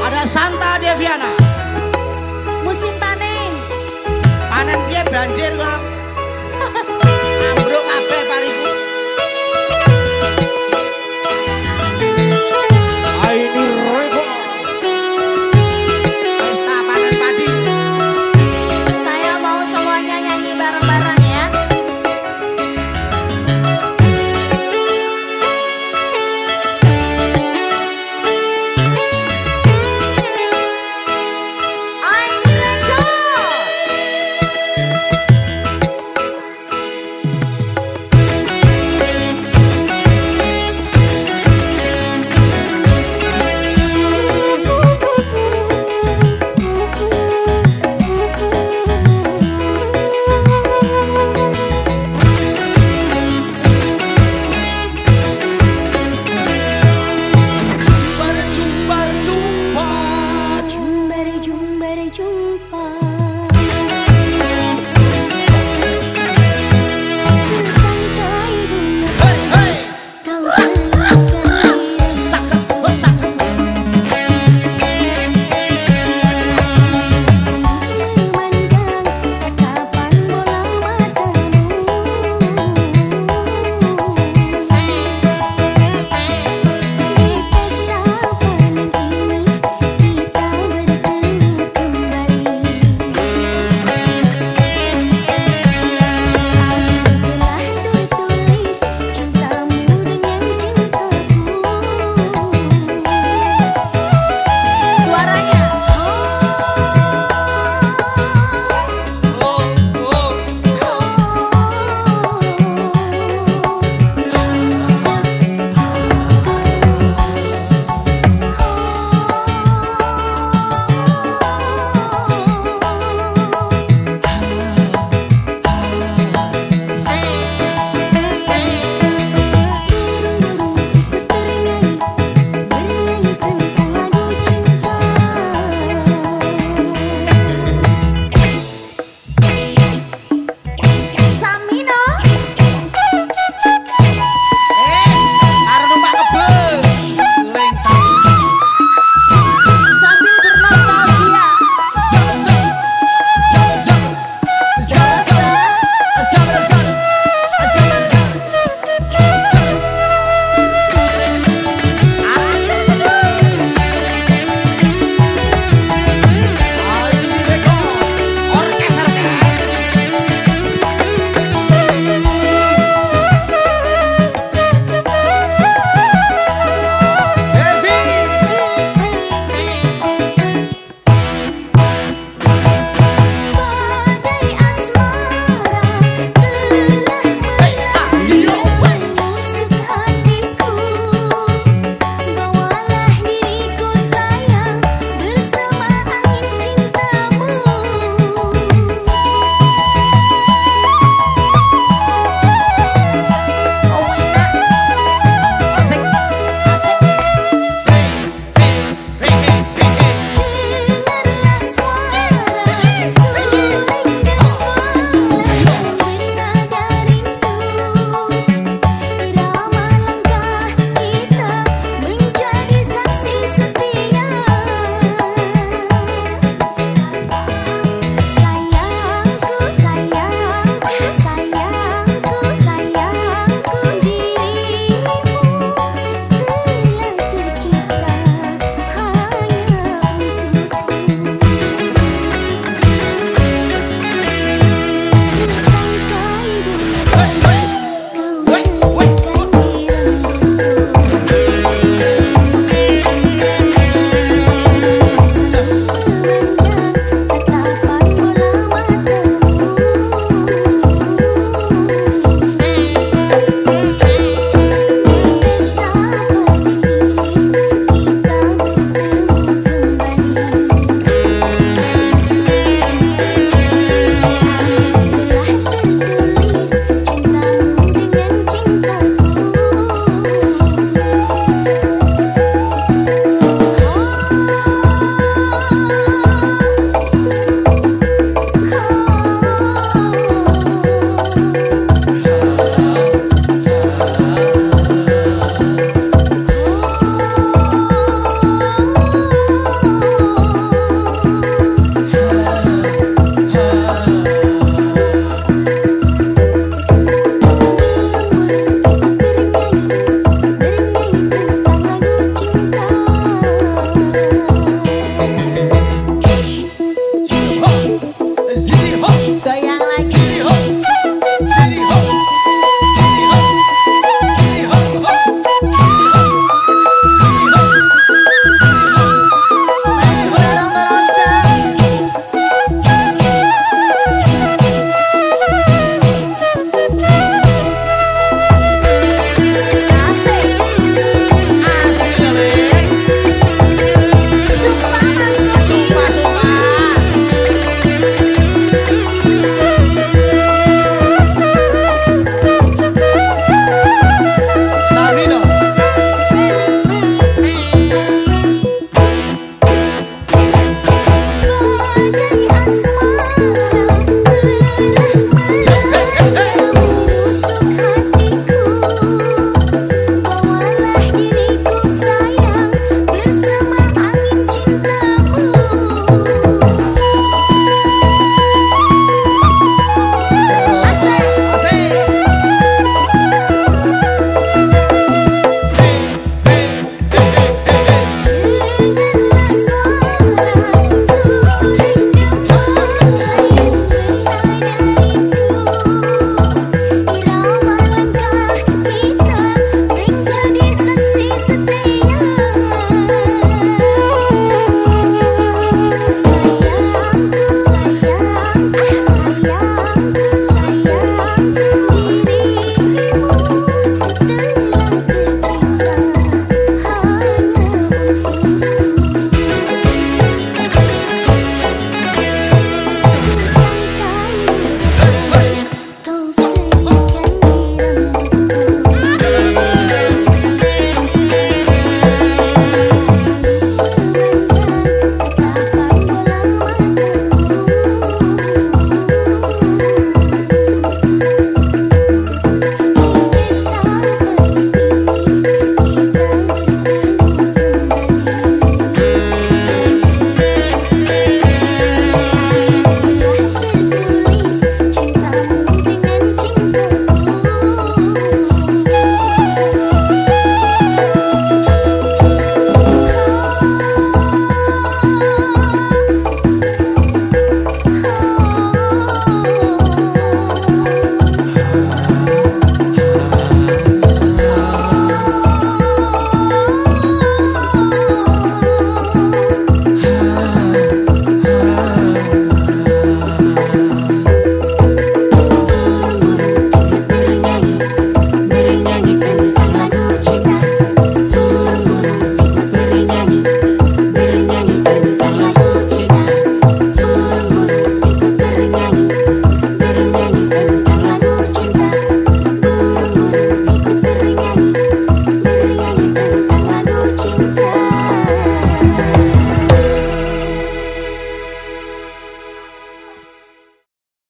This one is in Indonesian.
Ada Santa Deviana. Musim panen. Panen dia banjir kok.